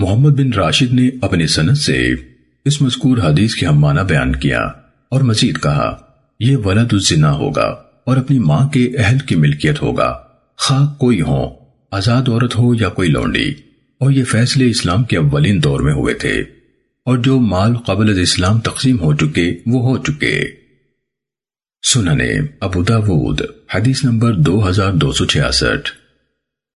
محمد بن راشد نے اپنی سنت سے اس مذکور حدیث کی ہم بیان کیا اور مزید کہا، یہ ولد الزنا ہوگا اور اپنی ماں کے اہل کی ملکیت ہوگا۔ خواہ کوئی ہو آزاد عورت ہو یا کوئی لونڈی۔ اور یہ فیصلے اسلام کے اولین دور میں ہوئے تھے۔ اور جو مال قبل از اسلام تقسیم ہو چکے، وہ ہو چکے۔ سننے ابو داود، حدیث نمبر دو ہزار دو سو چھیاسٹھ۔